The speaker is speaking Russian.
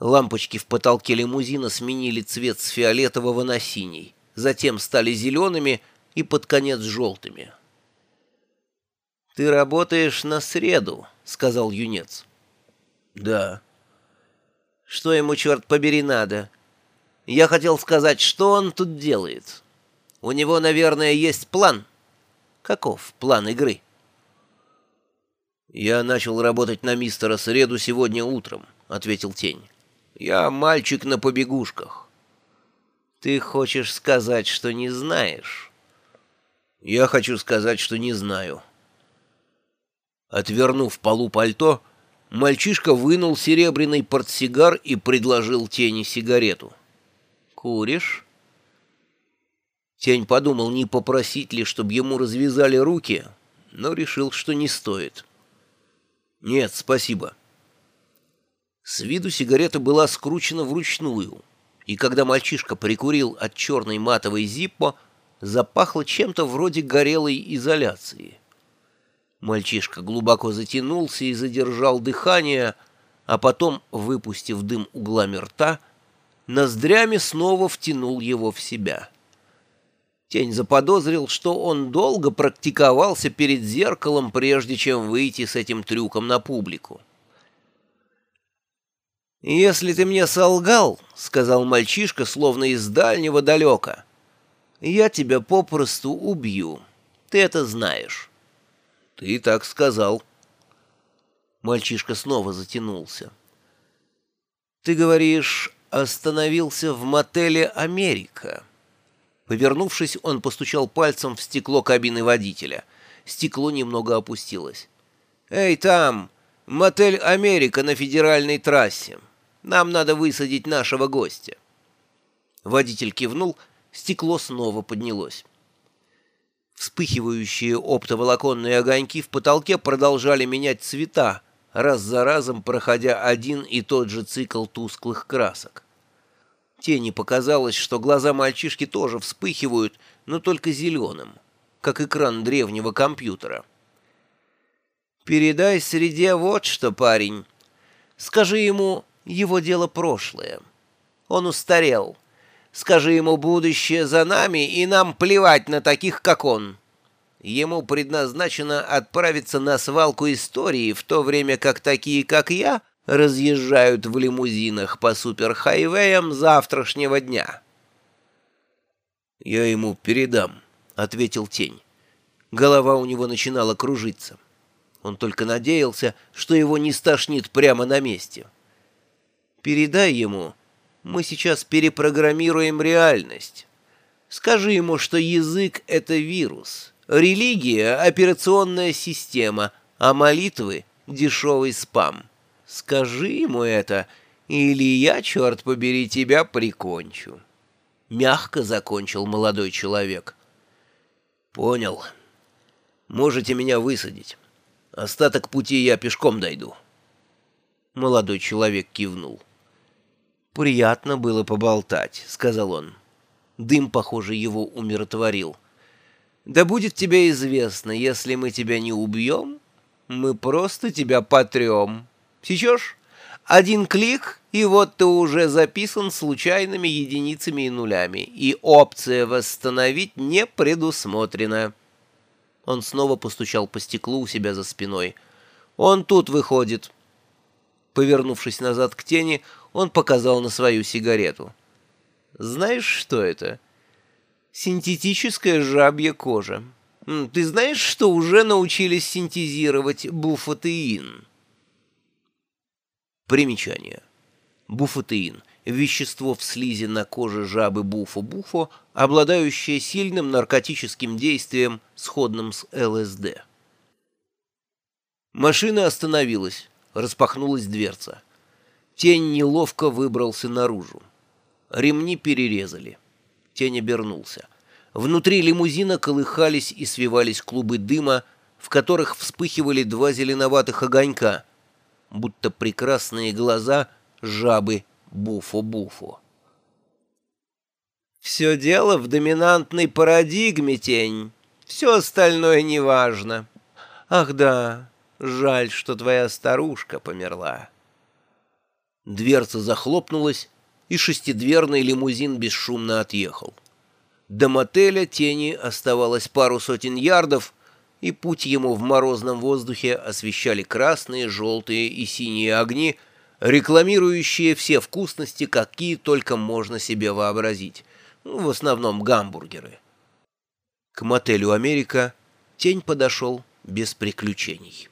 Лампочки в потолке лимузина сменили цвет с фиолетового на синий, затем стали зелеными и под конец желтыми. «Ты работаешь на среду», — сказал юнец. «Да». «Что ему, черт побери, надо?» «Я хотел сказать, что он тут делает. У него, наверное, есть план». «Каков план игры?» «Я начал работать на мистера Среду сегодня утром», — ответил Тень. «Я мальчик на побегушках». «Ты хочешь сказать, что не знаешь?» «Я хочу сказать, что не знаю». Отвернув полу пальто, мальчишка вынул серебряный портсигар и предложил Тени сигарету. «Куришь?» Тень подумал, не попросить ли, чтобы ему развязали руки, но решил, что не стоит. «Нет, спасибо». С виду сигарета была скручена вручную, и когда мальчишка прикурил от черной матовой зиппо, запахло чем-то вроде горелой изоляции. Мальчишка глубоко затянулся и задержал дыхание, а потом, выпустив дым углами рта, ноздрями снова втянул его в себя. Тень заподозрил, что он долго практиковался перед зеркалом, прежде чем выйти с этим трюком на публику. «Если ты мне солгал, — сказал мальчишка, словно из дальнего далека, — я тебя попросту убью. Ты это знаешь». «Ты так сказал». Мальчишка снова затянулся. «Ты говоришь, остановился в мотеле «Америка». Повернувшись, он постучал пальцем в стекло кабины водителя. Стекло немного опустилось. «Эй, там! Мотель «Америка» на федеральной трассе. Нам надо высадить нашего гостя». Водитель кивнул, стекло снова поднялось. Вспыхивающие оптоволоконные огоньки в потолке продолжали менять цвета, раз за разом проходя один и тот же цикл тусклых красок. Тени показалось, что глаза мальчишки тоже вспыхивают, но только зеленым, как экран древнего компьютера. «Передай среде вот что, парень. Скажи ему, его дело прошлое. Он устарел. Скажи ему, будущее за нами, и нам плевать на таких, как он. Ему предназначено отправиться на свалку истории, в то время как такие, как я, разъезжают в лимузинах по суперхайвеям завтрашнего дня. «Я ему передам», — ответил Тень. Голова у него начинала кружиться. Он только надеялся, что его не стошнит прямо на месте. «Передай ему, мы сейчас перепрограммируем реальность. Скажи ему, что язык — это вирус, религия — операционная система, а молитвы — дешевый спам». Скажи ему это, или я, черт побери, тебя прикончу. Мягко закончил молодой человек. Понял. Можете меня высадить. Остаток пути я пешком дойду. Молодой человек кивнул. «Приятно было поболтать», — сказал он. Дым, похоже, его умиротворил. «Да будет тебе известно, если мы тебя не убьем, мы просто тебя потрем». Сечешь? Один клик, и вот ты уже записан случайными единицами и нулями, и опция «Восстановить» не предусмотрена. Он снова постучал по стеклу у себя за спиной. «Он тут выходит». Повернувшись назад к тени, он показал на свою сигарету. «Знаешь, что это?» «Синтетическая жабья кожа. Ты знаешь, что уже научились синтезировать буфатеин?» Примечание. Буфатеин – вещество в слизи на коже жабы буфо-буфо, обладающее сильным наркотическим действием, сходным с ЛСД. Машина остановилась, распахнулась дверца. Тень неловко выбрался наружу. Ремни перерезали. Тень обернулся. Внутри лимузина колыхались и свивались клубы дыма, в которых вспыхивали два зеленоватых огонька — будто прекрасные глаза жабы Буфо-Буфо. «Все дело в доминантной парадигме, тень. Все остальное неважно. Ах да, жаль, что твоя старушка померла». Дверца захлопнулась, и шестидверный лимузин бесшумно отъехал. До мотеля тени оставалось пару сотен ярдов, и путь ему в морозном воздухе освещали красные, желтые и синие огни, рекламирующие все вкусности, какие только можно себе вообразить, ну, в основном гамбургеры. К мотелю «Америка» тень подошел без приключений.